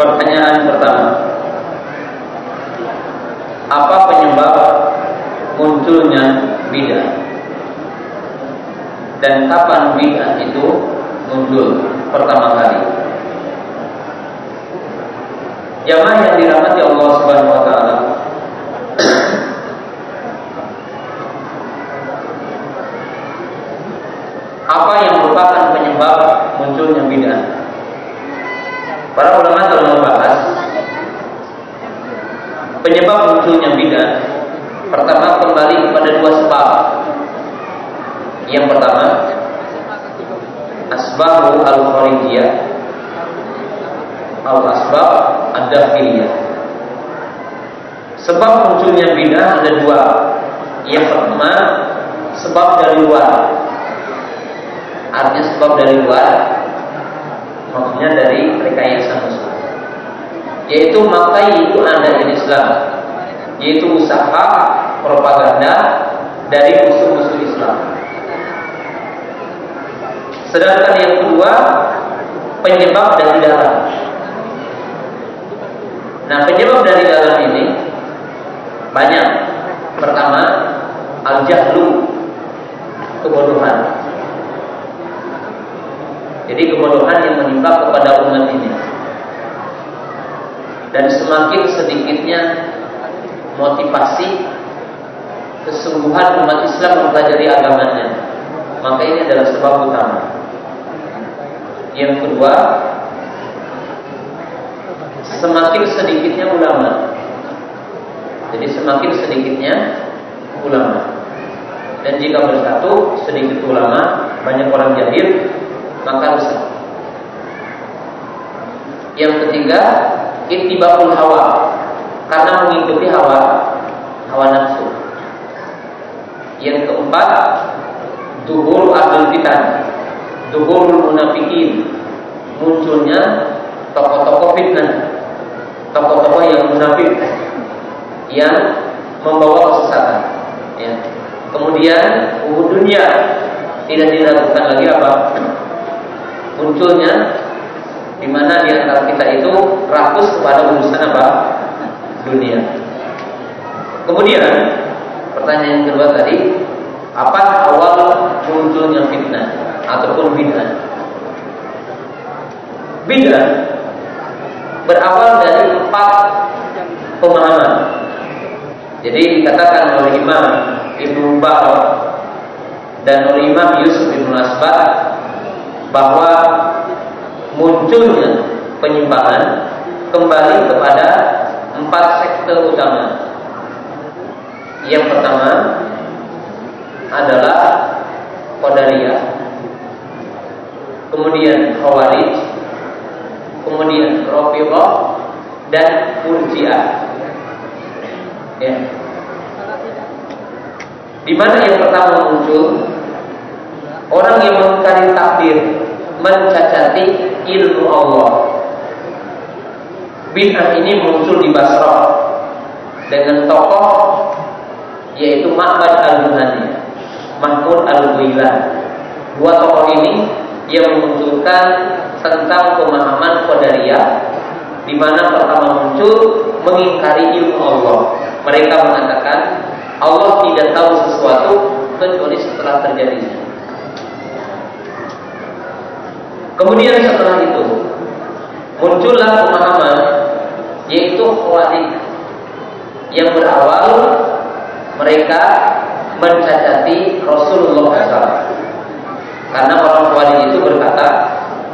Pertanyaan pertama. Apa penyebab munculnya bidah? Dan kapan bidah itu muncul pertama kali? Jamaah yang dirahmati Allah Subhanahu wa taala. Apa yang merupakan penyebab munculnya bidah? Para ulama telah membahas penyebab munculnya bidah. Pertama kembali kepada dua sebab. Yang pertama, asbabu al-kharijiyah al asbab ad-dakhiliyah. Sebab munculnya bidah ada dua. Yang pertama, sebab dari luar. Artinya sebab dari luar maksudnya dari rekayasa musuh yaitu maka itu di Islam. Yaitu usaha propaganda dari musuh-musuh Islam. Sedangkan yang kedua penyebab dari dalam nah penyebab dari dalam ini banyak. Pertama al-jahlu kebodohan jadi kebodohan yang menimpa kepada umat ini. Dan semakin sedikitnya motivasi kesungguhan umat Islam mempelajari agamanya. Maka ini adalah sebab utama. Yang kedua, semakin sedikitnya ulama. Jadi semakin sedikitnya ulama. Dan jika bersatu sedikit ulama, banyak orang jahil, maka rusak. Yang ketiga, ittiba'ul hawa karena mengikuti hawa hawa nafsu. Yang keempat, duhur abdul fitan, duhur munafikin, munculnya tokoh-tokoh fitnah, tokoh-tokoh yang munafik yang membawa kesesatan. Ya. Kemudian dunia tidak diragukan lagi apa? Munculnya di mana di antara kita itu rakus kepada urusan apa? dunia. Kemudian pertanyaan yang kedua tadi, apa awal munculnya fitnah ataupun bid'ah? Bid'ah berawal dari empat pemahaman. Jadi dikatakan oleh Imam Ibnu Bahr dan oleh Imam Yusuf Ibnu Asbad bahwa munculnya penyimpangan kembali kepada empat sekte utama. Yang pertama adalah Qadariyah, kemudian Khawarij, kemudian Rafidhah dan Murji'ah. Ya. Di mana yang pertama muncul Orang yang mengingkari takdir mencacati ilmu Allah. Bid'ah ini muncul di Basrah dengan tokoh yaitu Ma'bad al-Buhani, Mahmud al-Ghailan. Dua tokoh ini yang memunculkan tentang pemahaman Qadariyah di mana pertama muncul mengingkari ilmu Allah. Mereka mengatakan Allah tidak tahu sesuatu kecuali setelah terjadinya. Kemudian setelah itu muncullah pemahaman yaitu khawarij yang berawal mereka mencacati Rasulullah SAW. Karena orang khawarij itu berkata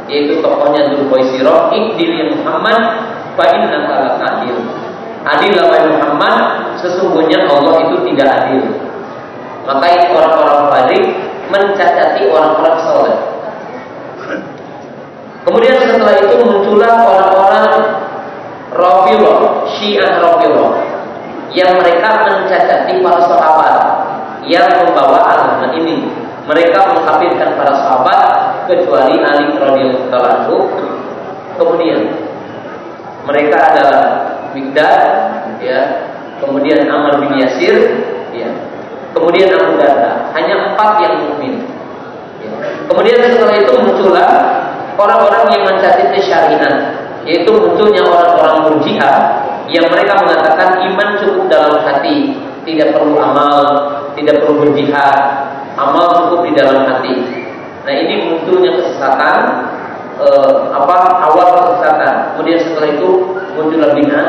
yaitu tokohnya Dzulkhaisirah ikdil Muhammad fa innaka adil. Adil wahai Muhammad sesungguhnya Allah itu tidak adil. Maka orang-orang khawarij mencacati orang-orang saleh Kemudian setelah itu muncullah orang-orang Rafidah, Syiah Rafidah yang mereka mencacati para sahabat yang membawa agama ini. Mereka mengkafirkan para sahabat kecuali Ali radhiyallahu anhu. Kemudian mereka adalah Mikdad, ya, kemudian Amr bin Yasir, ya, kemudian Abu Darda. Hanya empat yang mukmin. Ya. Kemudian setelah itu muncullah orang-orang yang mencatat syariat yaitu munculnya orang-orang murjiah yang mereka mengatakan iman cukup dalam hati, tidak perlu amal, tidak perlu berjihad, amal cukup di dalam hati. Nah ini munculnya kesesatan, eh, apa awal kesesatan. Kemudian setelah itu muncullah bina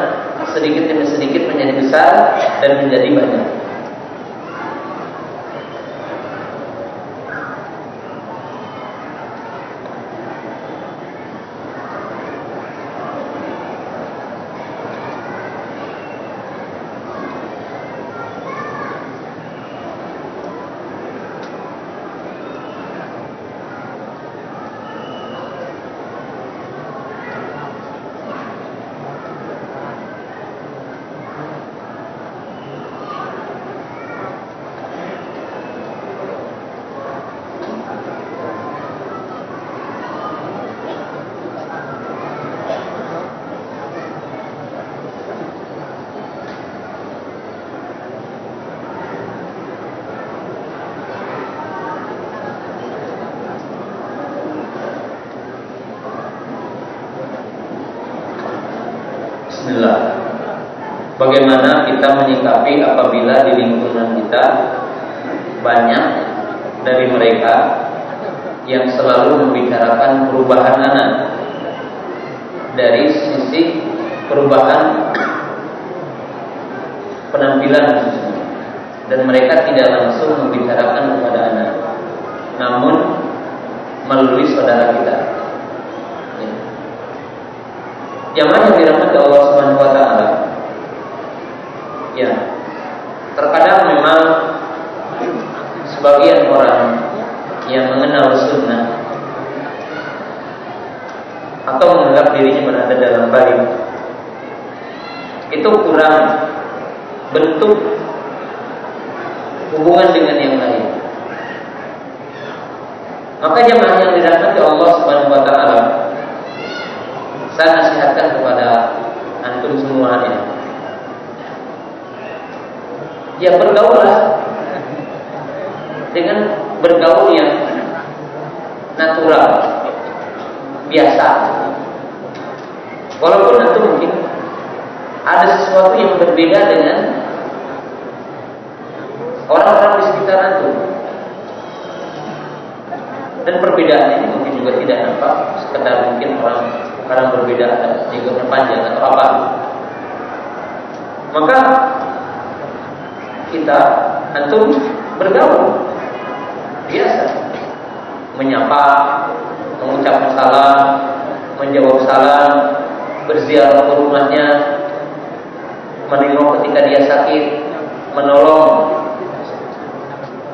sedikit demi sedikit menjadi besar dan menjadi banyak. Bagaimana kita menyikapi apabila di lingkungan kita banyak dari mereka yang selalu membicarakan perubahan anak? Dari sisi perubahan penampilan. Dan mereka tidak langsung membicarakan kepada anak. Namun melalui saudara kita yang mana dirahmati Allah Subhanahu wa taala Ya, terkadang memang sebagian orang yang mengenal sunnah atau menganggap dirinya berada dalam baik itu kurang bentuk hubungan dengan yang lain. Maka jemaah yang dirahmati Allah Subhanahu wa taala saya nasihatkan kepada antum semuanya ya bergaullah dengan bergaul yang natural, biasa. Walaupun itu mungkin ada sesuatu yang berbeda dengan orang-orang di sekitar itu. Dan perbedaan ini mungkin juga tidak nampak sekedar mungkin orang orang berbeda ada jenggotnya panjang atau apa. Maka kita antum bergaul. Biasa. Menyapa mengucapkan salam menjawab salam berziarah ke rumahnya menengok ketika dia sakit menolong.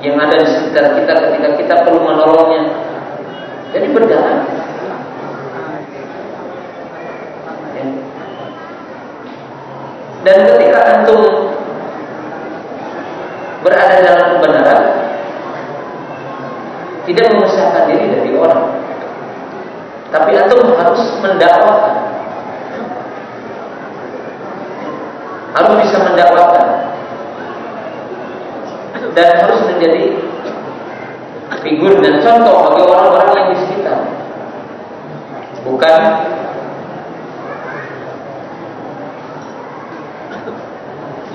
Yang ada di sekitar kita ketika kita perlu menolongnya. Jadi berjalan dan ketika antum berada dalam kebenaran tidak memisahkan diri dari orang. Tapi antum harus mendakwakan. Harus bisa mendakwakan. Dan harus menjadi figur dan contoh bagi orang-orang yang di sekitar. Bukan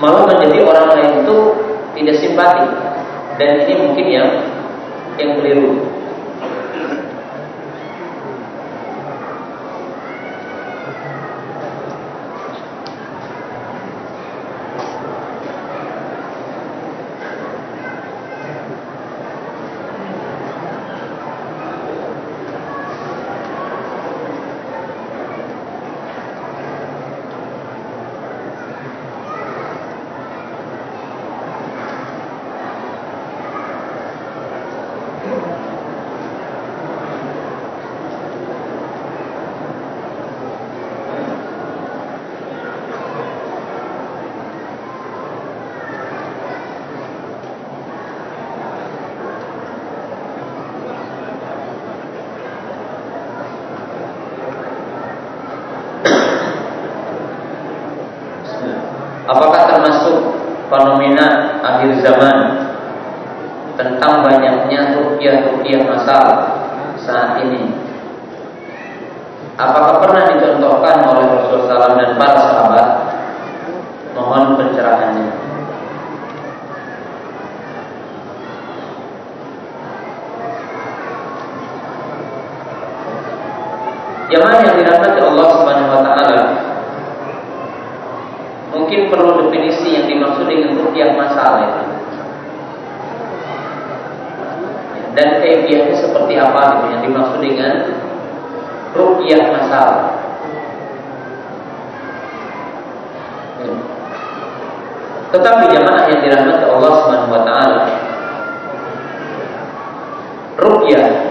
malah menjadi orang lain itu tidak simpati. Dan ini mungkin yang yang keliru akhir zaman tentang banyaknya rupiah-rupiah masal saat ini. Apakah pernah dicontohkan dirahmati Allah Subhanahu wa taala, mungkin perlu definisi yang dimaksud dengan rukyah masal itu. Dan kaifiahnya seperti apa gitu yang dimaksud dengan rukyah masal. Tetapi jamaah yang dirahmati Allah Subhanahu wa taala, rukyah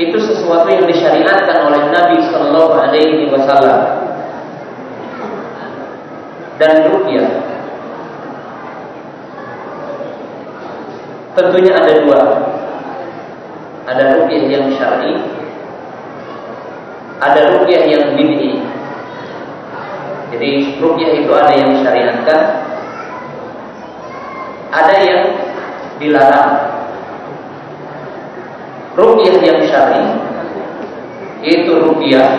itu sesuatu yang disyariatkan oleh Nabi Shallallahu Alaihi Wasallam. Dan rukyah. Tentunya ada dua. Ada rukyah yang syar'i ada rukyah yang bid'i. Jadi rukyah itu ada yang disyariatkan ada yang dilarang rukyah yang syar'i yaitu rukyah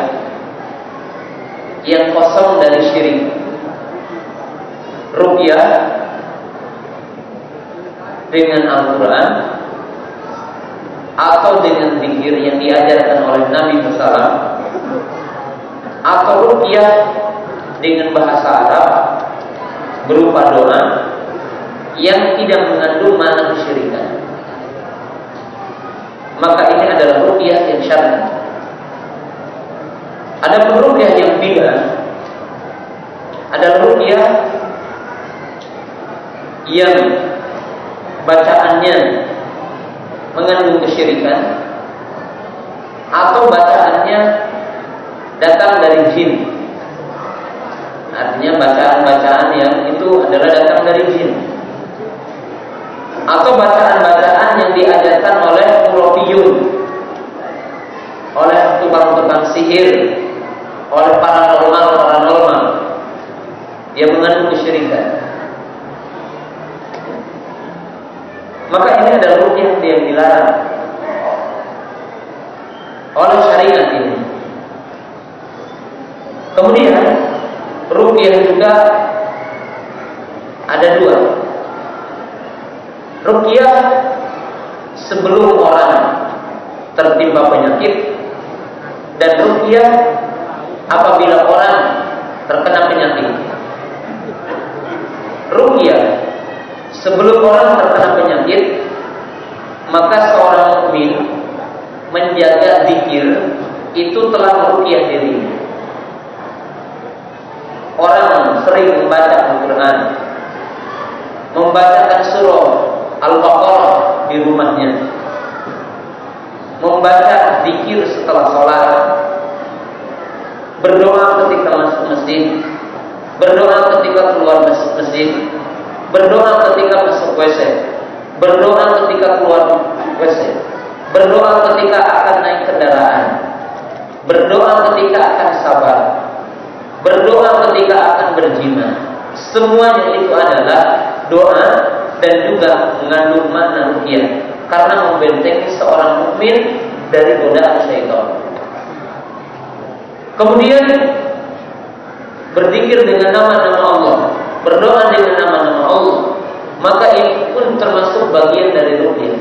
yang kosong dari syirik. Rukyah dengan Al-Quran atau dengan zikir yang diajarkan oleh Nabi Muhammad atau rukyah dengan bahasa Arab berupa doa yang tidak mengandung makna kesyirikan maka ini adalah rukyah yang syar'i. Ada rukyah yang bid'ah adalah rukyah yang bacaannya mengandung kesyirikan atau bacaannya datang dari jin. Artinya bacaan-bacaan yang itu adalah datang dari jin. Atau bacaan-bacaan yang diajarkan oleh urofiyun oleh tukang-tukang sihir. Oleh paranormal paranormal yang mengandung kesyirikan. Maka ini adalah rukyah yang dilarang. Oleh syariat ini. Kemudian rukyah juga ada dua rukyah sebelum orang tertimpa penyakit dan rukyah apabila orang terkena penyakit. Rukyah sebelum orang terkena penyakit maka seorang mukmin menjaga zikir itu telah merukyah dirinya. Orang sering membaca Al-Quran Membacakan surah Al-Baqarah di rumahnya. Membaca zikir setelah sholat. Berdoa ketika masuk masjid. Berdoa ketika keluar masjid. Berdoa ketika masuk WC berdoa ketika keluar WC berdoa ketika akan naik kendaraan. Berdoa ketika akan sabar. Berdoa ketika akan berjima. Semuanya itu adalah doa dan juga mengandung makna rukyah karena membentengi seorang mukmin dari godaan syaitan. Kemudian berzikir dengan nama-nama Allah, berdoa dengan nama-nama Allah, maka ini pun termasuk bagian dari rukyah.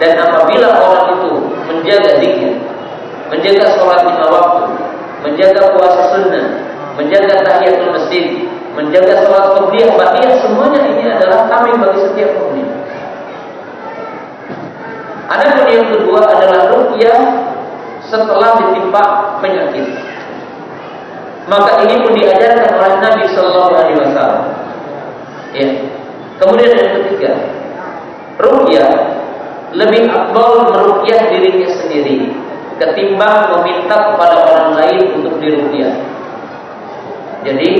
Dan apabila orang itu menjaga zikir, menjaga sholat lima waktu, menjaga puasa sunnah, menjaga tahiyatul masjid, menjaga sholat qobliyah, baqiyah semuanya ini adalah kami bagi setiap mukmin. Ada pun yang kedua adalah rukyah setelah ditimpa penyakit. Maka ini pun diajarkan oleh Nabi Shallallahu Alaihi Wasallam. Ya. Kemudian yang ketiga, rukyah lebih akbar merukyah dirinya sendiri ketimbang meminta kepada orang lain untuk dirukyah. Jadi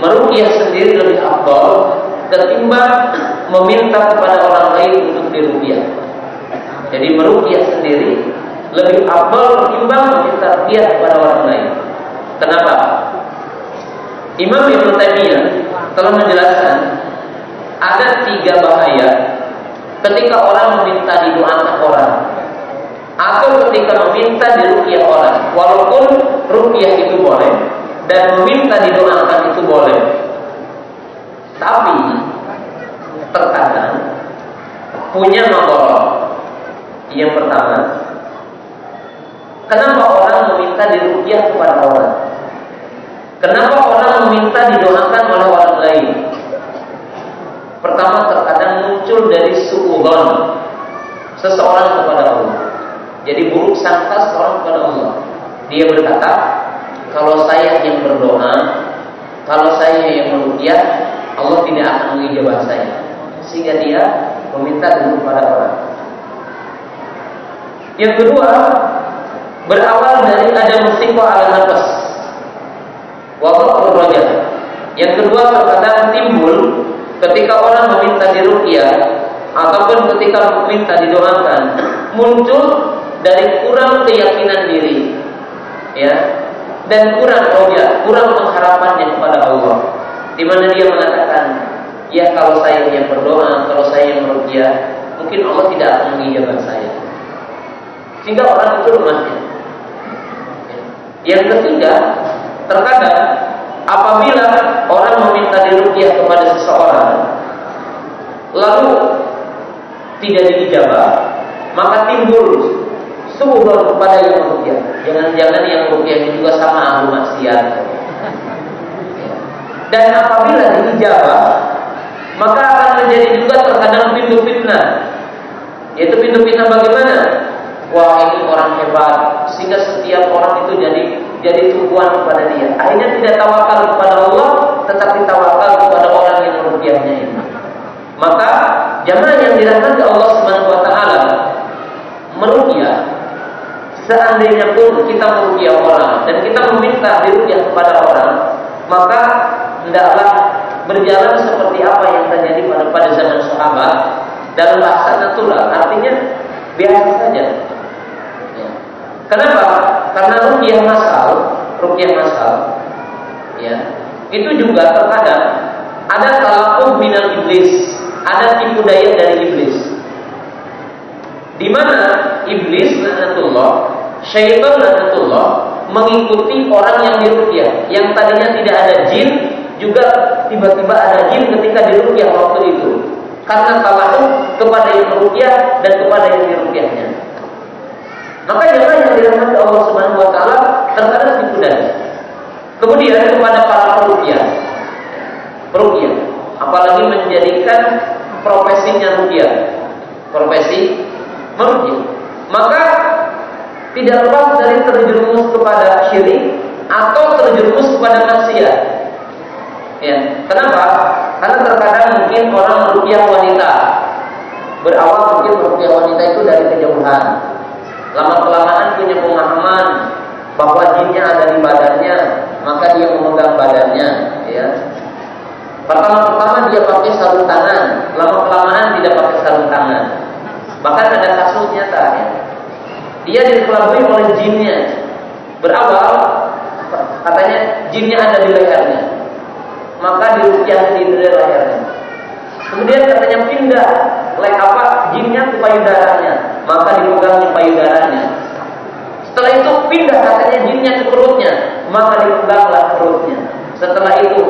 merukyah sendiri lebih afdal ketimbang meminta kepada orang lain untuk dirukyah. Jadi merukyah sendiri lebih afdal ketimbang meminta rukyah kepada orang lain. Kenapa? Imam Ibnu Taimiyah telah menjelaskan ada tiga bahaya ketika orang meminta didoakan orang atau ketika meminta dirukyah orang walaupun rukyah itu boleh dan meminta didoakan itu boleh. Tapi terkadang punya masalah. Yang pertama, Kenapa orang meminta dirukyah kepada orang? Kenapa orang meminta didoakan oleh orang lain? Pertama terkadang muncul dari suudon seseorang kepada Allah. Jadi buruk sangka seorang kepada Allah. Dia berkata, kalau saya yang berdoa, kalau saya yang merukyah, Allah tidak akan mengijabah saya. Sehingga dia meminta dulu kepada orang. Yang kedua, berawal dari ada musibah ala nafas. Wabak rojah. Yang kedua terkadang timbul ketika orang meminta dirukyah ataupun ketika meminta didoakan muncul dari kurang keyakinan diri ya dan kurang roja, kurang pengharapannya kepada Allah. Di mana dia mengatakan ya kalau saya yang berdoa kalau saya yang merukyah mungkin Allah tidak akan mengijabah saya. Sehingga orang itu lemahnya. Yang ketiga terkadang apabila orang meminta dirukyah kepada seseorang lalu tidak diijabah maka timbul Suhudon kepada yang merukyah. Jangan-jangan yang merukyah juga sama ahli maksiat. Dan apabila diijabah, maka akan menjadi juga terkadang pintu fitnah. Yaitu pintu fitnah bagaimana? Wah ini orang hebat, sehingga setiap orang itu jadi jadi tumpuan kepada dia. Akhirnya tidak tawakal kepada Allah, tetapi tawakal kepada orang yang merukyahnya ini. Maka jamaah yang dirahmati Allah Subhanahu wa taala merukyah Seandainya pun kita merugikan orang dan kita meminta dirugikan kepada orang, maka hendaklah berjalan seperti apa yang terjadi pada pada zaman sahabat dalam bahasa natural, artinya biasa saja. Ya. Kenapa? Karena rugiah masal, rugiah masal, ya, itu juga terkadang ada talakuh minal iblis, ada tipu daya dari iblis. Di mana iblis Allah syaitan Allah mengikuti orang yang dirukyah yang tadinya tidak ada jin juga tiba-tiba ada jin ketika dirukyah waktu itu. Karena talahu kepada yang merukyah dan kepada yang dirukyahnya. Maka jangan yang dirahmati Allah Subhanahu wa taala terkadang kemudian kepada para perukyah. Perukyah. Apalagi menjadikan profesinya rukyah. Profesi merukyah. Maka tidak lepas dari terjerumus kepada syirik atau terjerumus kepada maksiat. Ya, kenapa? Karena terkadang mungkin orang merupiah wanita berawal mungkin merupiah wanita itu dari kejauhan. Lama kelamaan punya pemahaman bahwa jinnya ada di badannya, maka dia memegang badannya, ya. Pertama-tama dia pakai sarung tangan, lama kelamaan tidak pakai sarung tangan. Bahkan ada kasus nyata ya dia dikelabui oleh jinnya. Berawal katanya jinnya ada di lehernya. Maka dirukyah di lehernya. Kemudian katanya pindah lek apa jinnya ke payudaranya, maka dipegang di payudaranya. Setelah itu pindah katanya jinnya ke perutnya, maka dipeganglah perutnya. Setelah itu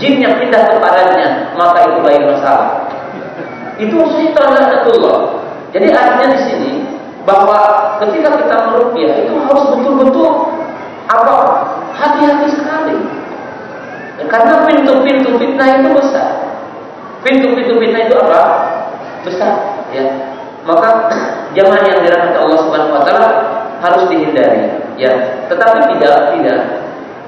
jinnya pindah ke badannya, maka itu bayi masalah. Itu syaitan Allah. Jadi artinya di sini bahwa ketika kita merupiah itu harus betul-betul apa? Hati-hati sekali. Karena pintu-pintu fitnah itu besar. Pintu-pintu fitnah itu apa? Besar ya. Maka zaman yang dirahmati Allah Subhanahu Wa Taala harus dihindari ya. Tetapi tidak tidak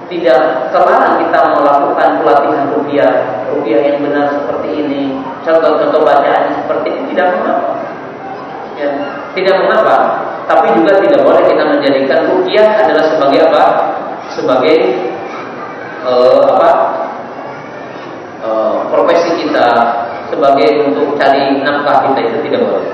tidak terlarang kita melakukan pelatihan rupiah rupiah yang benar seperti ini contoh-contoh bacaan seperti ini tidak mengapa ya tidak mengapa, tapi juga tidak boleh kita menjadikan rukyah adalah sebagai apa? Sebagai uh, apa? Uh, profesi kita, sebagai untuk cari nafkah kita itu tidak boleh.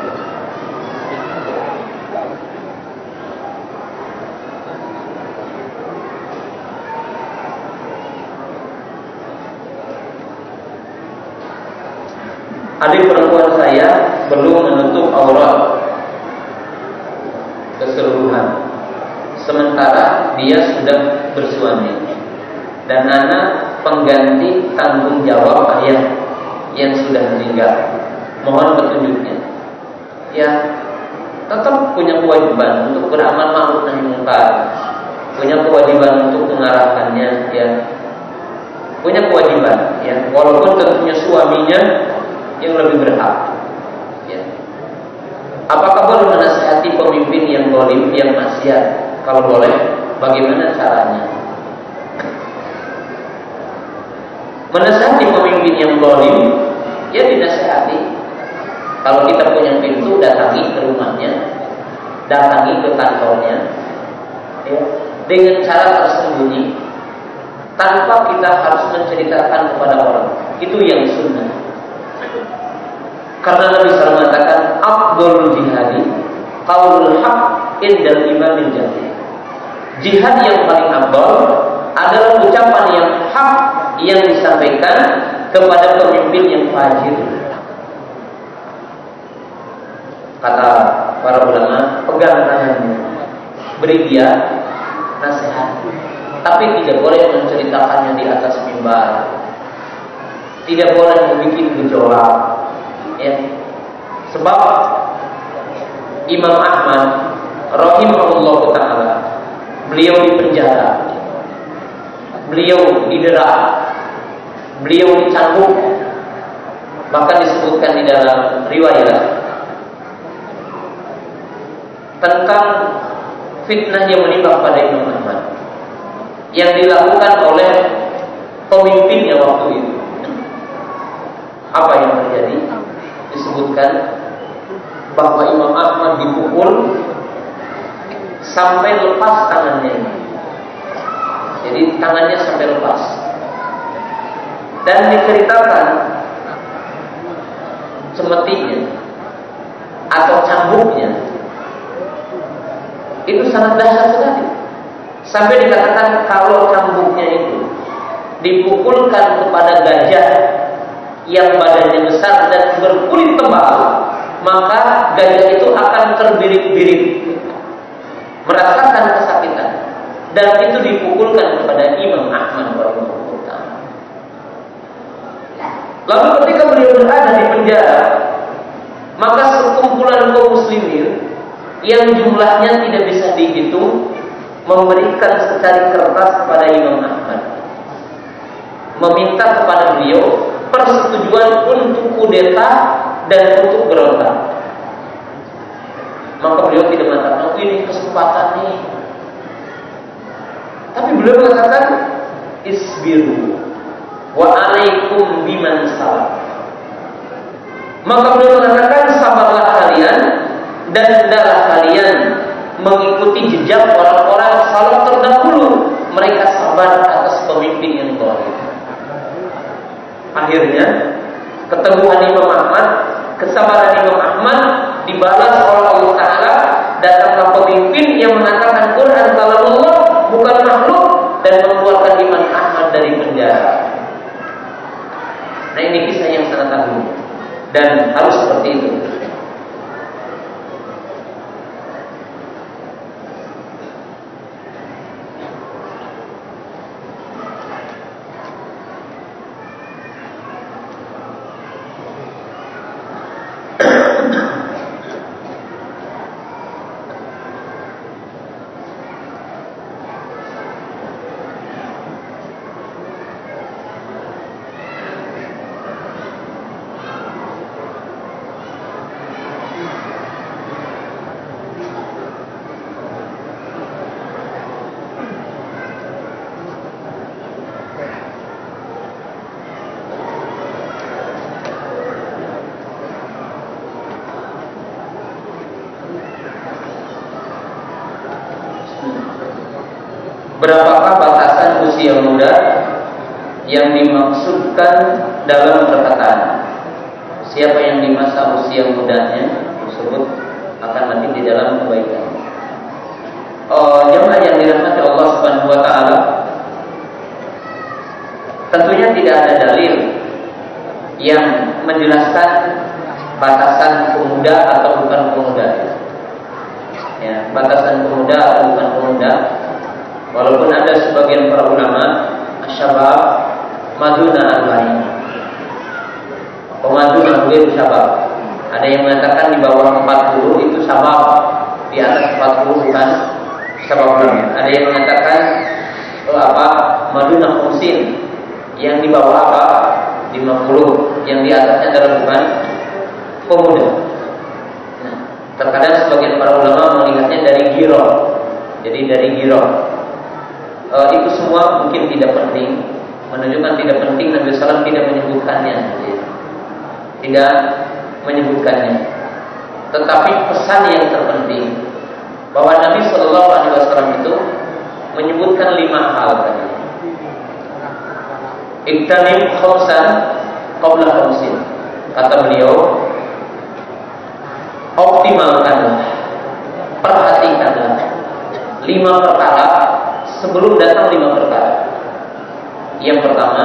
Adik perempuan saya belum menutup aurat dia sudah bersuami dan anak pengganti tanggung jawab ayah yang sudah meninggal. Mohon petunjuknya. Ya, tetap punya kewajiban untuk beramal ma'ruf nahi munkar. Punya kewajiban untuk mengarahkannya ya. Punya kewajiban ya, walaupun tentunya suaminya yang lebih berhak. Ya. Apakah boleh menasihati pemimpin yang dolim, yang maksiat? Kalau boleh, bagaimana caranya? Menasihati pemimpin yang dolim, ya dinasihati kalau kita punya pintu, datangi ke rumahnya, datangi ke kantornya, ya, dengan cara tersembunyi, tanpa kita harus menceritakan kepada orang. Itu yang sunnah. Karena Nabi SAW mengatakan, Abdul jihadi, qaulul haq indal imamil jahil. Jihad yang paling abdul adalah ucapan yang hak yang disampaikan kepada pemimpin yang fajir. Kata para ulama pegang tangannya beri dia nasihat. Tapi tidak boleh menceritakannya di atas mimbar. Tidak boleh membuat gejolak. Ya. Sebab Imam Ahmad rahimahullah taala beliau di penjara. Beliau didera. Beliau dicambuk. Bahkan disebutkan di dalam riwayat. Tentang fitnah yang menimpa pada Imam Ahmad yang dilakukan oleh pemimpinnya waktu itu. Apa yang terjadi? Disebutkan bahwa Imam Ahmad dipukul sampai lepas tangannya. Jadi tangannya sampai lepas. Dan diceritakan cemetinya atau cambuknya itu sangat dahsyat sekali. Sampai dikatakan kalau cambuknya itu dipukulkan kepada gajah yang badannya besar dan berkulit tebal, maka gajah itu akan terbirik-birik, merasakan kesakitan. Dan itu dipukulkan kepada Imam Ahmad Lalu ketika beliau berada di penjara, maka sekumpulan kaum muslimin yang jumlahnya tidak bisa dihitung memberikan secari kertas kepada Imam Ahmad. Meminta kepada beliau persetujuan untuk kudeta dan untuk berontak maka beliau tidak mengatakan oh, ini kesempatan nih tapi beliau mengatakan isbiru wa alaikum biman salam maka beliau mengatakan sabarlah kalian dan hendaklah kalian mengikuti jejak orang-orang salaf terdahulu. Mereka sabar atas pemimpin yang zalim. Akhirnya, keteguhan Imam Ahmad, kesabaran Imam Ahmad dibalas oleh Allah Taala datanglah pemimpin yang mengatakan Quran kalau Allah bukan makhluk dan mengeluarkan Imam Ahmad dari penjara. Nah ini kisah yang sangat agung dan harus seperti itu. Berapakah batasan usia muda yang dimaksudkan dalam perkataan? Siapa yang di masa usia mudanya tersebut akan mati di dalam kebaikan. Oh, jemaah yang dirahmati Allah Subhanahu wa taala, tentunya tidak ada dalil yang menjelaskan batasan pemuda atau bukan pemuda. Ya, batasan pemuda atau bukan pemuda Walaupun ada sebagian para ulama Asyabab Maduna al-Bain Pemaduna Buir Syabab. Ada yang mengatakan di bawah 40 itu sabab, di atas 40 bukan sabab Ada yang mengatakan oh, apa? Maduna fungsin yang di bawah apa? 50 yang di atasnya adalah bukan pemuda. Nah, terkadang sebagian para ulama melihatnya dari giro, jadi dari giro. E, itu semua mungkin tidak penting, menunjukkan tidak penting Nabi Sallam tidak menyebutkannya, tidak menyebutkannya. Tetapi pesan yang terpenting bahwa Nabi Shallallahu Alaihi Wasallam itu menyebutkan lima hal tadi. Iktanim khamsan qabla khamsin. Kata beliau, optimalkanlah, perhatikanlah lima perkara sebelum datang lima perkara. Yang pertama,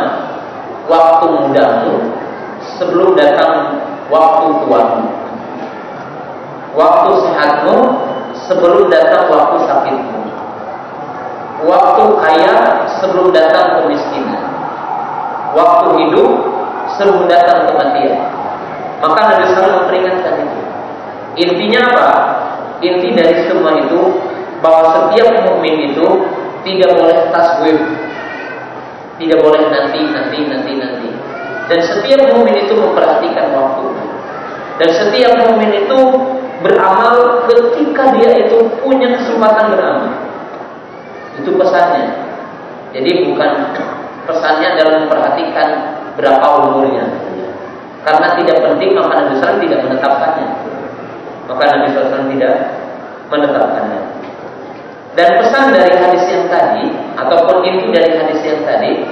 waktu mudamu sebelum datang waktu tuamu. Waktu sehatmu sebelum datang waktu sakitmu. Waktu kaya sebelum datang kemiskinan. Waktu hidup sebelum datang kematian. Maka Nabi selalu memperingatkan itu. Intinya apa? Inti dari semua itu bahwa setiap mukmin itu tidak boleh taswif, tidak boleh nanti, nanti, nanti, nanti. Dan setiap mukmin itu memperhatikan waktu. Dan setiap mukmin itu beramal ketika dia itu punya kesempatan beramal. Itu pesannya. Jadi bukan pesannya dalam memperhatikan berapa umurnya. Karena tidak penting maka Nabi tidak menetapkannya. Maka Nabi SAW tidak menetapkannya. Dan pesan dari hadis yang tadi ataupun inti dari hadis yang tadi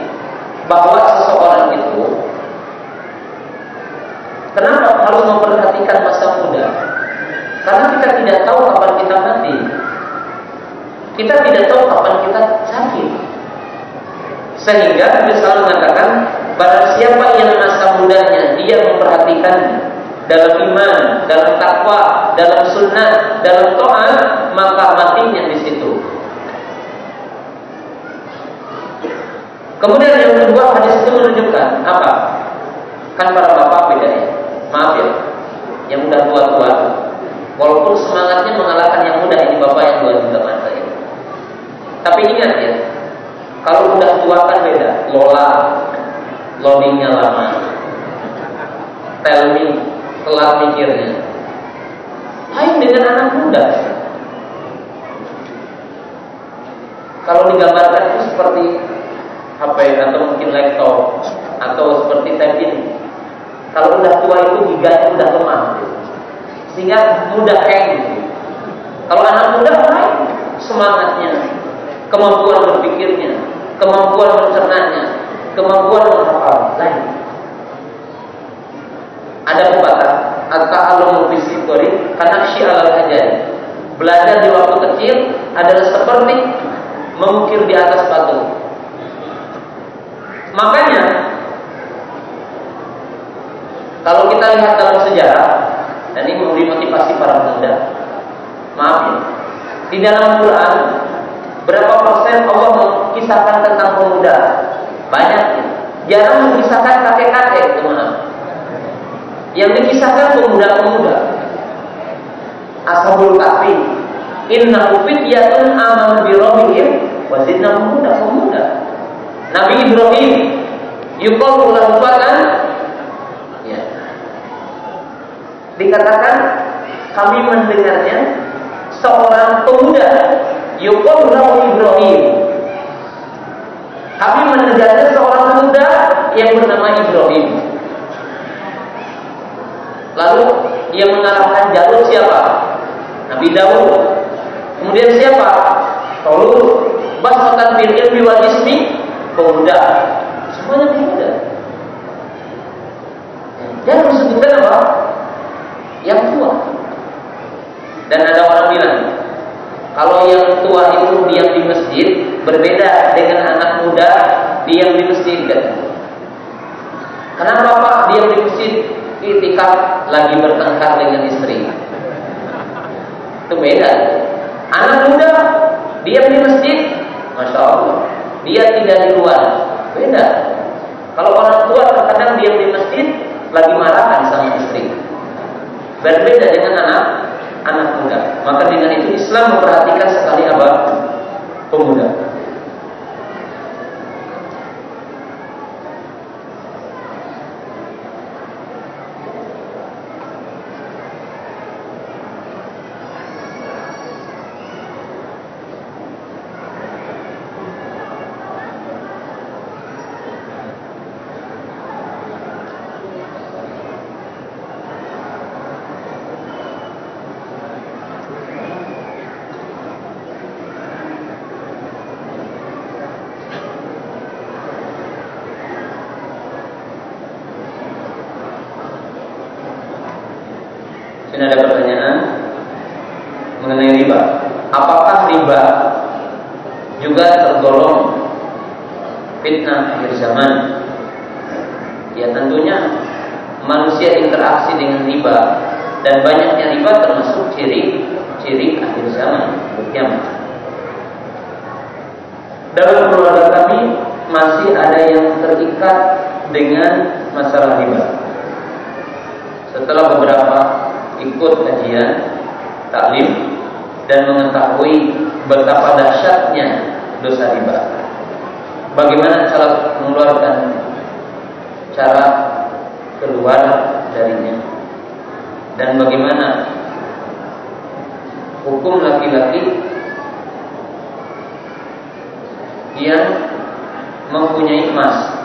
bahwa seseorang itu Kenapa harus memperhatikan masa muda? Karena kita tidak tahu kapan kita mati. Kita tidak tahu kapan kita sakit. Sehingga selalu mengatakan, barang siapa yang masa mudanya dia memperhatikan dalam iman, dalam takwa, dalam sunnah, dalam to'an, maka matinya di situ. Kemudian yang kedua hadis itu menunjukkan apa? Kan para bapak beda ya maaf ya, yang udah tua-tua, walaupun semangatnya mengalahkan yang muda ini bapak yang dua juga masa ini. Tapi ingat ya, kalau udah tua kan beda, lola, loadingnya lama, tell me, telat mikirnya. Lain dengan anak muda. Kalau digambarkan itu seperti HP atau mungkin laptop atau seperti tablet kalau udah tua itu giganya udah lemah, sehingga mudah hang. Kalau anak muda lain semangatnya, kemampuan berpikirnya, kemampuan mencernanya, kemampuan menghafal lain. Ada pepatah, at-ta'allumu karena kanakshi alal hajar. Belajar di waktu kecil adalah seperti mengukir di atas batu. Makanya kalau kita lihat dalam sejarah, dan ini memberi motivasi para pemuda, maaf ya, di dalam Quran berapa persen Allah mengisahkan tentang pemuda? Banyak ya. Jarang mengisahkan kakek-kakek, teman Yang dikisahkan pemuda-pemuda. Ashabul Kahfi. Inna fityatun aman bi rabbihim wa pemuda-pemuda. Nabi Ibrahim yuqalu lahu dikatakan kami mendengarnya seorang pemuda yuqalu Ibrahim. Kami mendengarnya seorang pemuda yang bernama Ibrahim. Lalu dia mengarahkan jalur siapa? Nabi Daud. Kemudian siapa? Tolul Basatan bil ilmi wal ismi pemuda semuanya pemuda dan disebutkan apa yang tua. Dan ada orang bilang, kalau yang tua itu diam di masjid berbeda dengan anak muda diam di masjid kan? Kenapa Pak diam di masjid itikaf lagi bertengkar dengan istri? Itu beda. Anak muda diam di masjid, masya Allah, dia tidak di luar, beda. Kalau orang tua terkadang diam di masjid lagi marah sama istri. Berbeda dengan anak anak muda. Maka dengan itu Islam memperhatikan sekali apa? Pemuda. Ini ada pertanyaan mengenai riba. Apakah riba juga tergolong fitnah akhir zaman? Ya tentunya manusia interaksi dengan riba dan banyaknya riba termasuk ciri-ciri akhir zaman ya, kiamat. Dalam keluarga kami masih ada yang terikat dengan masalah riba. Setelah beberapa ikut kajian taklim dan mengetahui betapa dahsyatnya dosa riba. Bagaimana cara mengeluarkan cara keluar darinya dan bagaimana hukum laki-laki yang mempunyai emas.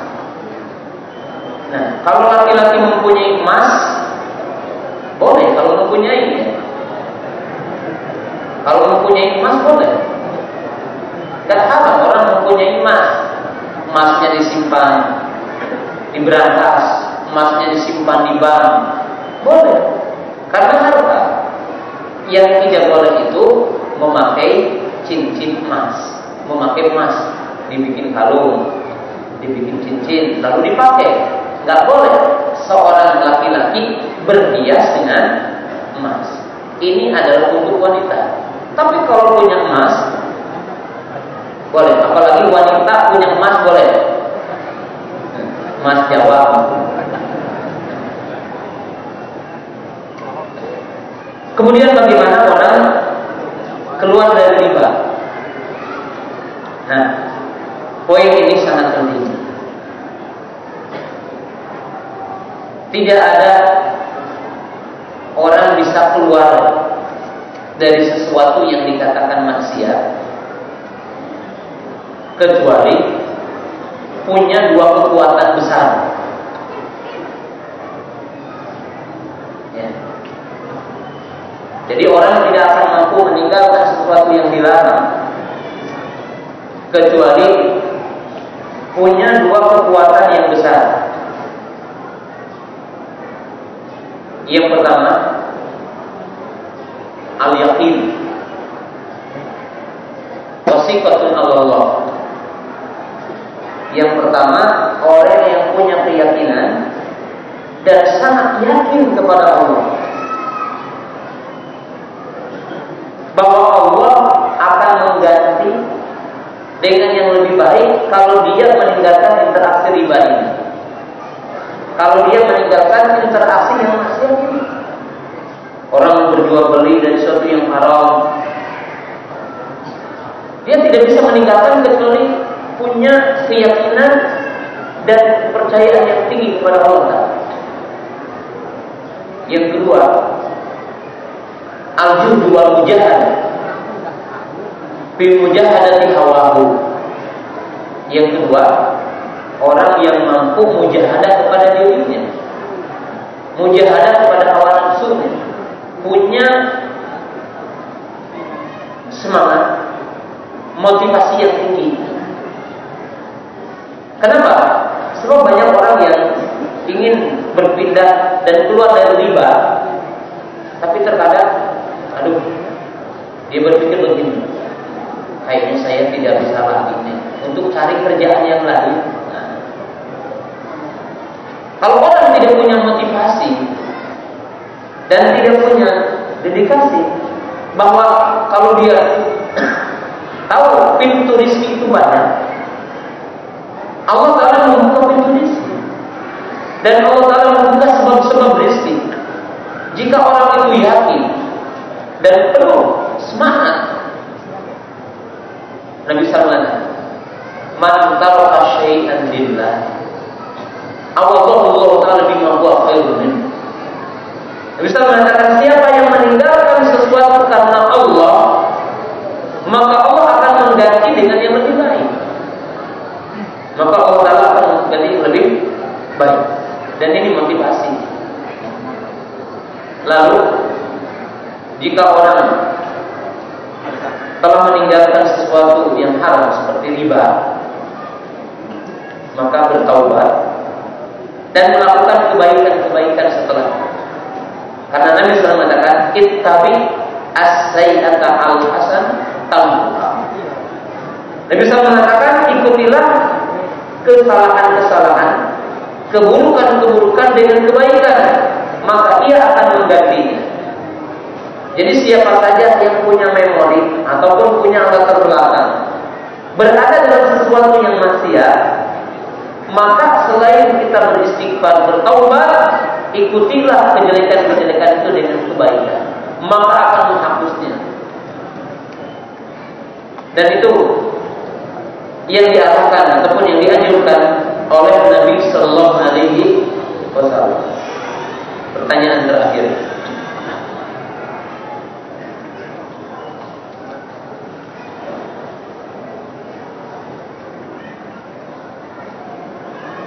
Nah, kalau laki-laki mempunyai emas, boleh Mempunyai, Kalau mempunyai emas boleh. Tidak apa orang mempunyai emas. Emasnya disimpan di berantas, emasnya disimpan di bank. Boleh. Karena harta. Yang tidak boleh itu memakai cincin emas, memakai emas dibikin kalung, dibikin cincin lalu dipakai. Nggak boleh seorang laki-laki berhias dengan ini adalah untuk wanita. Tapi kalau punya emas, boleh. Apalagi wanita punya emas boleh. Emas Jawa. Kemudian bagaimana orang keluar dari riba? Nah, poin ini sangat penting. Tidak ada orang bisa keluar dari sesuatu yang dikatakan maksiat kecuali punya dua kekuatan besar. Ya. Jadi orang tidak akan mampu meninggalkan sesuatu yang dilarang kecuali punya dua kekuatan yang besar. Yang pertama al yakin Wasifatun Allah Yang pertama Orang yang punya keyakinan Dan sangat yakin kepada Allah. Bahwa Allah akan mengganti Dengan yang lebih baik Kalau dia meninggalkan interaksi riba ini kalau dia meninggalkan interaksi yang maksiat ini. Orang berjual beli dari sesuatu yang haram. Dia tidak bisa meninggalkan kecuali punya keyakinan dan kepercayaan yang tinggi kepada Allah. Yang kedua, al-jual wal mujahadah. Bil mujahadati hawahu. Yang kedua, orang yang mampu mujahadah kepada dirinya. Mujahadah kepada hawa nafsunya punya semangat motivasi yang tinggi. Kenapa? sebab banyak orang yang ingin berpindah dan keluar dari riba tapi terkadang aduh dia berpikir begini kayaknya saya tidak bisa lagi nih. Untuk cari kerjaan yang lain kalau orang tidak punya motivasi dan tidak punya dedikasi bahwa kalau dia tahu pintu rizki itu banyak, Allah Taala membuka pintu rizki dan Allah Taala membuka sebab-sebab rizki. Jika orang itu yakin dan penuh semangat, Nabi Salman man taraka syai'an lillah Allah Ta'ala bima huwa khairun Nabi SAW mengatakan siapa yang meninggalkan sesuatu karena Allah maka Allah akan mengganti dengan yang lebih baik. Maka Allah Ta'ala akan mengganti yang lebih baik. Dan ini motivasi. Lalu jika orang telah meninggalkan sesuatu yang haram seperti riba, maka bertaubat dan melakukan kebaikan-kebaikan setelah. Karena Nabi SAW mengatakan, "Ittabi as-sayyata al-hasan tambuha." Nabi SAW mengatakan, ikutilah kesalahan-kesalahan, keburukan-keburukan dengan kebaikan, maka ia akan menggantinya. Jadi siapa saja yang punya memori ataupun punya latar belakang berada dalam sesuatu yang maksiat, maka selain kita beristighfar, bertaubat, ikutilah kejelekan-kejelekan itu dengan kebaikan, maka akan menghapusnya. Dan itu yang diarahkan ataupun yang dianjurkan oleh Nabi Sallallahu Alaihi Wasallam. Pertanyaan terakhir.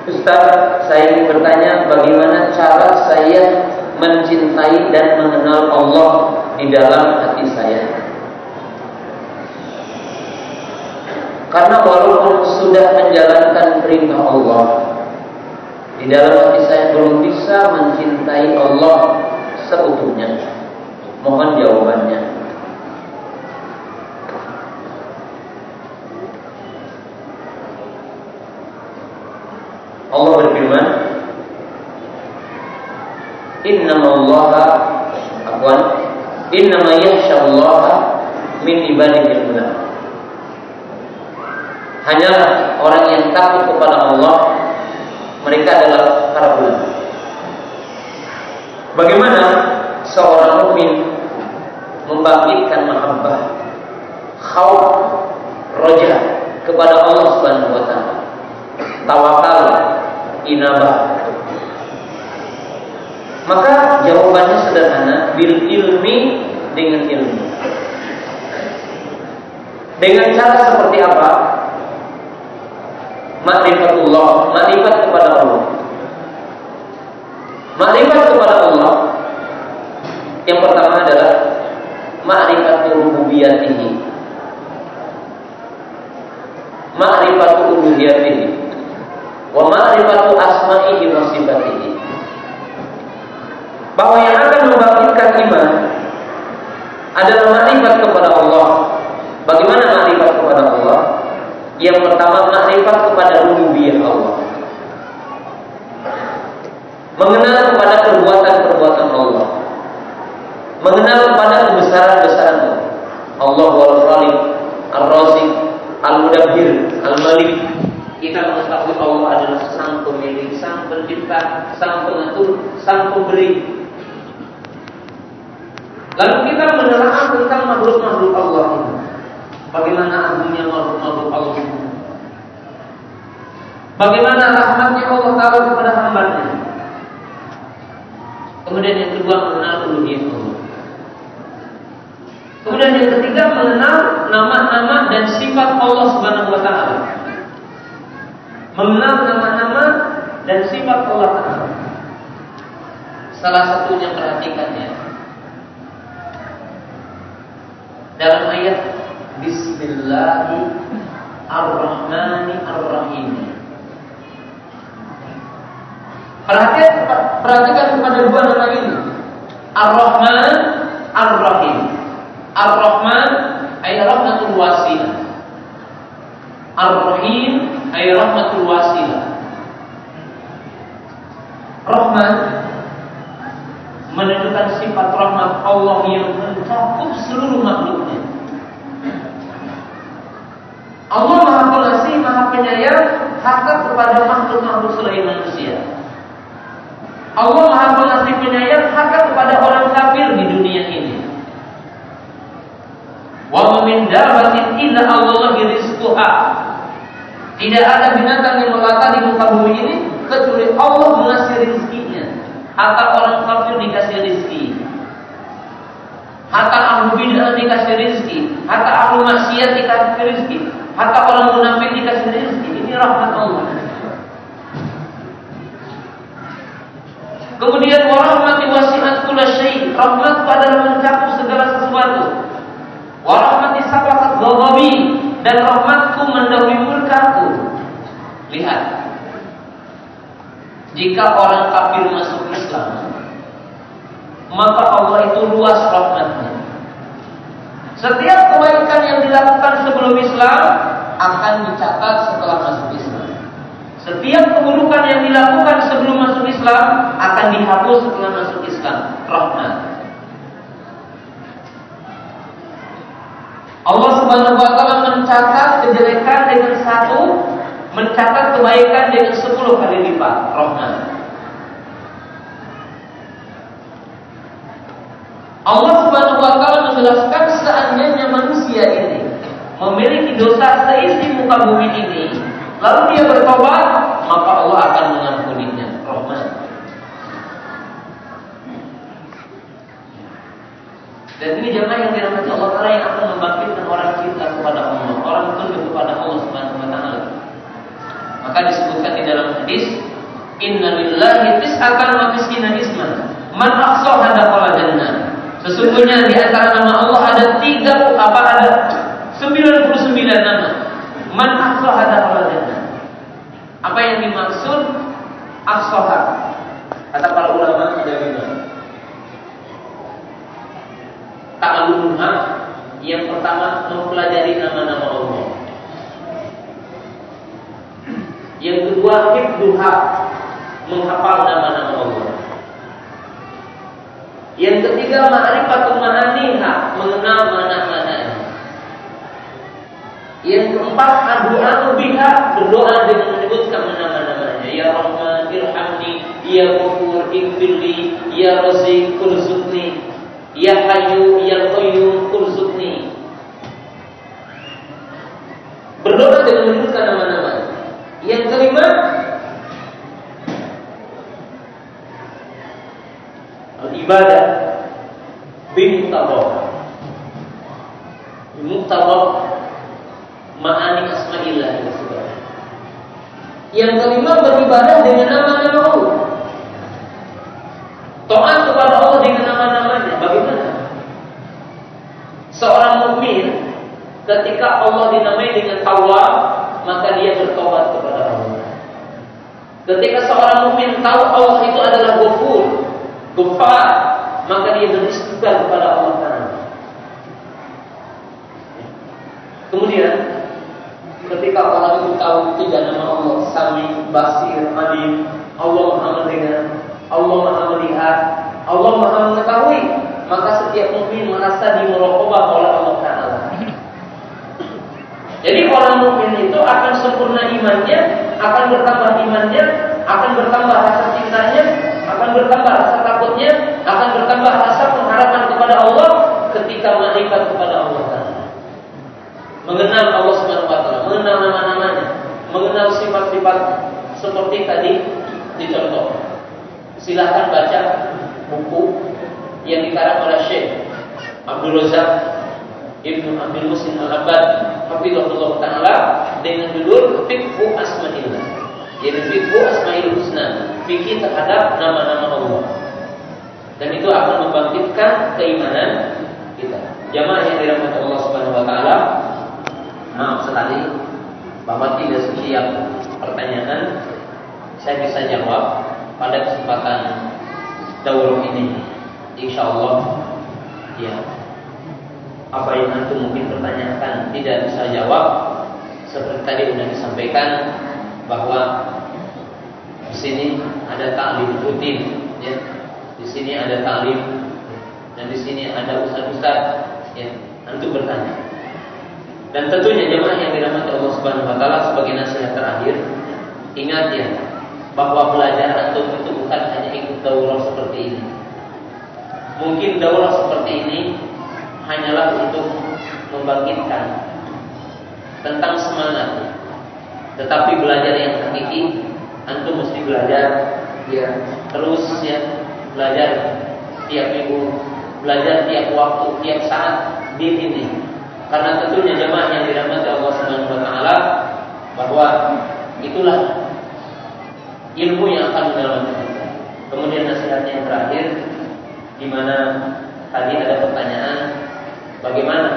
Ustaz, saya ingin bertanya bagaimana cara saya mencintai dan mengenal Allah di dalam hati saya. Karena walaupun sudah menjalankan perintah Allah, di dalam hati saya belum bisa mencintai Allah seutuhnya. Mohon jawabannya. Innama yakhshallaha Min ibadihil ulama Hanyalah orang yang takut kepada Allah Mereka adalah para ulama Bagaimana seorang mukmin membangkitkan mahabbah, khauf, roja kepada Allah Subhanahu wa taala. Tawakal inabah. Maka jawabannya sederhana, bil ilmi dengan ilmu. Dengan cara seperti apa? Ma'rifatullah, makrifat kepada Allah. Makrifat kepada Allah yang pertama adalah ma'rifatul rububiyatihi. Ma'rifatul uluhiyatihi wa ma'rifatu asma'ihi wa sifatihi bahwa yang akan membangkitkan iman adalah makrifat kepada Allah. Bagaimana makrifat kepada Allah? Yang pertama makrifat kepada rububiyah Allah. Mengenal kepada perbuatan-perbuatan Allah. Mengenal kepada kebesaran-besaran Allah. Allah wal Khaliq, Ar-Razik, Al-Mudabbir, Al-Malik, kita mengetahui Allah adalah sang pemilik, sang pencipta, sang pengatur, sang pemberi. Lalu kita menelaah tentang makhluk-makhluk Allah ini. Bagaimana agungnya makhluk-makhluk Allah ini. Bagaimana rahmatnya Allah Ta'ala kepada hambanya. Kemudian yang kedua mengenal uluhiyah Allah. Kemudian yang ketiga mengenal nama-nama dan sifat Allah Subhanahu wa taala mengenal nama-nama dan sifat Allah Taala. Salah satunya perhatikannya dalam ayat Bismillahirrahmanirrahim. Perhatikan perhatikan kepada dua nama ini. Ar-Rahman, Ar-Rahim. Ar-Rahman ayat rahmatul wasilah. Ar-Rahim ay rahmatul wasilah. Rahmat menunjukkan sifat rahmat Allah yang mencakup seluruh makhluknya. Allah Maha Pengasih, Maha Penyayang, hak kepada makhluk-makhluk selain manusia. Allah Maha Pengasih Penyayang hanya kepada orang kafir di dunia ini. Wa min dabatin illa Allah rizquha. Tidak ada binatang yang melata di muka bumi ini kecuali Allah mengasih rizkinya. Hatta orang kafir dikasih rizki. Hatta ahlu bid'ah dikasih rizki. Hatta ahlu maksiat dikasih rizki. Hatta orang munafik dikasih rizki. Ini rahmat Allah. Kemudian warahmati wasiat kula syai. Rahmat adalah mencakup segala sesuatu. Warahmati sabakat ghadabi dan rahmatku mendahului murkaku. Lihat. Jika orang kafir masuk Islam, maka Allah itu luas rahmatnya. Setiap kebaikan yang dilakukan sebelum Islam akan dicatat setelah masuk Islam. Setiap keburukan yang dilakukan sebelum masuk Islam akan dihapus setelah masuk Islam. Rahmat. Allah Subhanahu wa taala mencatat kejelekan dengan satu, mencatat kebaikan dengan sepuluh kali lipat. Rahmat. Allah Subhanahu wa taala menjelaskan seandainya manusia ini memiliki dosa seisi muka bumi ini, lalu dia bertobat, maka Allah akan mengampuninya. Rahmat. Dan ini jemaah yang dirahmati Allah Taala yang akan membangkitkan orang cinta kepada Allah, orang tunduk kepada Allah Subhanahu wa taala. Maka disebutkan di dalam hadis, "Inna lillahi tis'atan wa tis'ina isman. Man ahsaha dakhala jannah." Sesungguhnya di antara nama Allah ada tiga apa ada 99 nama. Man ahsaha dakhala jannah. Apa yang dimaksud as-sohar? Kata para ulama ada lima. Ta'alumha yang pertama mempelajari nama-nama Allah. Yang kedua hifduha menghafal nama-nama Allah. Yang ketiga ma'rifatul ma'aniha mengenal mana-mananya. Yang keempat addu'a biha berdoa dengan menyebutkan nama-namanya. Ya Rahman irhamni, Ya Ghafur ighfirli, Ya Razik urzuqni, Ya Hayyu Ya Qayyum urzuqni. Berdoa dengan menyebutkan nama-nama. Yang kelima ibadah bimuktabah. Bimuktabah ma'ani asma'illah ya. Yang kelima beribadah dengan nama-nama Allah. Taat kepada Allah dengan nama-namanya. Bagaimana? Seorang mukmin ketika Allah dinamai dengan Tawwab, maka dia bertobat kepada Allah. Ketika seorang mukmin tahu Allah itu adalah Ghafur, Ghafar, maka dia beristighfar kepada Allah Taala. Kemudian Ketika orang itu tahu tiga nama Allah, Sami, Basir, Alim, Allah Maha mendengar, Allah Maha melihat, Allah Maha mengetahui, maka setiap mukmin merasa dimuraqabah oleh Allah Taala. Jadi orang mukmin itu akan sempurna imannya, akan bertambah imannya, akan bertambah rasa cintanya, akan bertambah rasa takutnya, akan bertambah rasa pengharapan kepada Allah ketika malaikat kepada Allah Taala. Mengenal Allah Subhanahu wa taala, mengenal nama-namanya, mengenal sifat-sifat seperti tadi dicontoh. Silahkan baca buku yang dikarang oleh Syekh Abdul Razak Ibnu Abdul Muslim Al-Abad Hafizahullah Ta'ala dengan judul Fikhu Asma'illah. Jadi Fikhu Asma'il Husna Fikih terhadap nama-nama Allah Dan itu akan membangkitkan keimanan kita Jamaah yang dirahmati Allah Subhanahu Wa Ta'ala maaf sekali bahwa tidak setiap pertanyaan saya bisa jawab pada kesempatan daurah ini. Insya Allah, ya apa yang nanti mungkin pertanyakan tidak bisa jawab seperti tadi sudah disampaikan bahwa di sini ada taklim rutin, ya. Di sini ada taklim dan di sini ada ustaz-ustaz, ya. Nanti bertanya. Dan tentunya jemaah yang dirahmati Allah Subhanahu wa taala sebagai nasihat terakhir, ingat ya bahwa belajar antum itu bukan hanya ikut daurah seperti ini. Mungkin daurah seperti ini hanyalah untuk membangkitkan tentang semangat. Tetapi belajar yang hakiki, antum mesti belajar ya terus ya belajar tiap minggu, belajar tiap waktu, tiap saat di sini. Karena tentunya jemaah yang dirahmati Allah Subhanahu wa taala bahwa itulah ilmu yang akan menyelamatkan kita. Kemudian nasihat yang terakhir di mana tadi ada pertanyaan bagaimana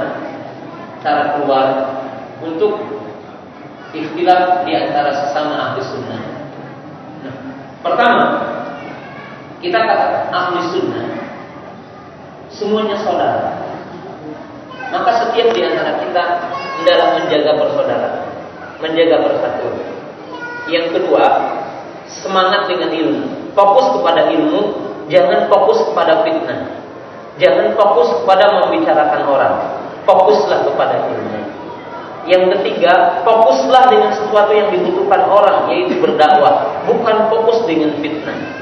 cara keluar untuk ikhtilaf di antara sesama ahli sunnah. Nah, pertama, kita katakan ahli sunnah semuanya saudara. Maka setiap di antara kita adalah menjaga persaudaraan, menjaga persatuan. Yang kedua, semangat dengan ilmu, fokus kepada ilmu, jangan fokus kepada fitnah. Jangan fokus kepada membicarakan orang, fokuslah kepada ilmu. Yang ketiga, fokuslah dengan sesuatu yang dibutuhkan orang, yaitu berdakwah, bukan fokus dengan fitnah.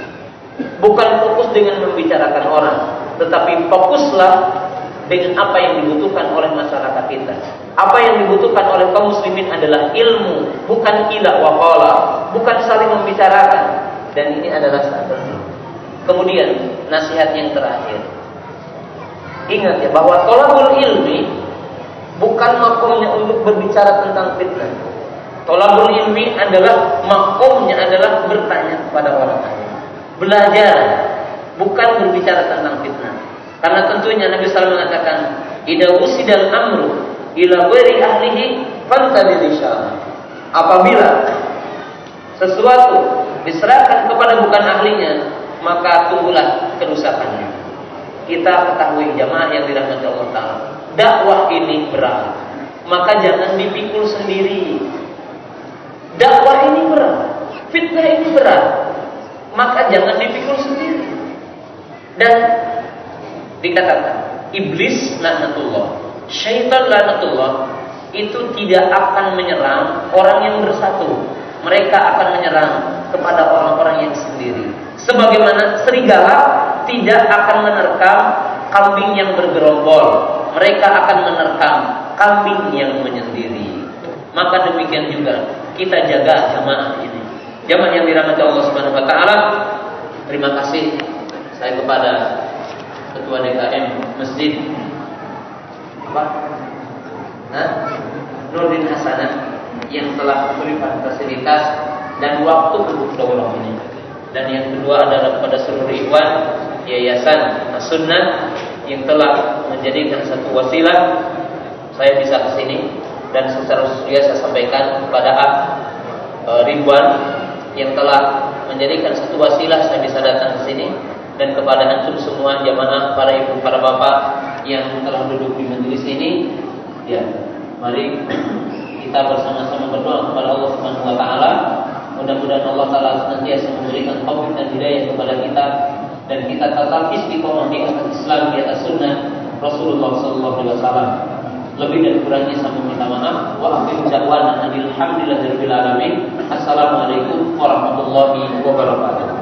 Bukan fokus dengan membicarakan orang, tetapi fokuslah dengan apa yang dibutuhkan oleh masyarakat kita. Apa yang dibutuhkan oleh kaum muslimin adalah ilmu, bukan ila waqala, bukan saling membicarakan. Dan ini adalah penting. Kemudian nasihat yang terakhir. Ingat ya bahwa tolabul ilmi bukan makomnya untuk berbicara tentang fitnah. Tolabul ilmi adalah makomnya adalah bertanya kepada orang lain. Belajar, bukan berbicara tentang fitnah. Karena tentunya Nabi SAW mengatakan, "Idza usidal amru ila ghairi ahlihi fantadir Apabila sesuatu diserahkan kepada bukan ahlinya, maka tunggulah kerusakannya. Kita ketahui jamaah yang dirahmati Allah Taala dakwah ini berat, maka jangan dipikul sendiri. Dakwah ini berat, fitnah ini berat, maka jangan dipikul sendiri. Dan dikatakan iblis laknatullah, syaitan laknatullah itu tidak akan menyerang orang yang bersatu. Mereka akan menyerang kepada orang-orang yang sendiri. Sebagaimana serigala tidak akan menerkam kambing yang bergerombol mereka akan menerkam kambing yang menyendiri. Maka demikian juga kita jaga jamaah ini. Jamaah yang dirahmati Allah Subhanahu wa taala. Terima kasih saya kepada Ketua DKM Masjid apa? Nah, Nurdin Hasanah yang telah memberikan fasilitas dan waktu untuk daurah ini. Dan yang kedua adalah kepada seluruh ikhwan Yayasan As-Sunnah yang telah menjadikan satu wasilah saya bisa ke sini dan secara khusus saya sampaikan kepada A e, Ridwan yang telah menjadikan satu wasilah saya bisa datang ke sini dan kepada antum semua jamaah para ibu para bapak yang telah duduk di majelis ini ya mari kita bersama-sama berdoa kepada Allah Subhanahu wa taala mudah-mudahan Allah taala senantiasa memberikan taufik dan hidayah kepada kita dan kita tetap istiqomah di atas Islam di atas sunnah Rasulullah Sallallahu Alaihi Wasallam. Lebih dan kurangnya sama minta maaf. Wa akhiru da'wana alhamdulillahirabbil alamin. Assalamualaikum warahmatullahi wabarakatuh.